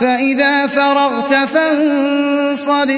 فَإِذَا فَرَغْتَ فَانصَبْ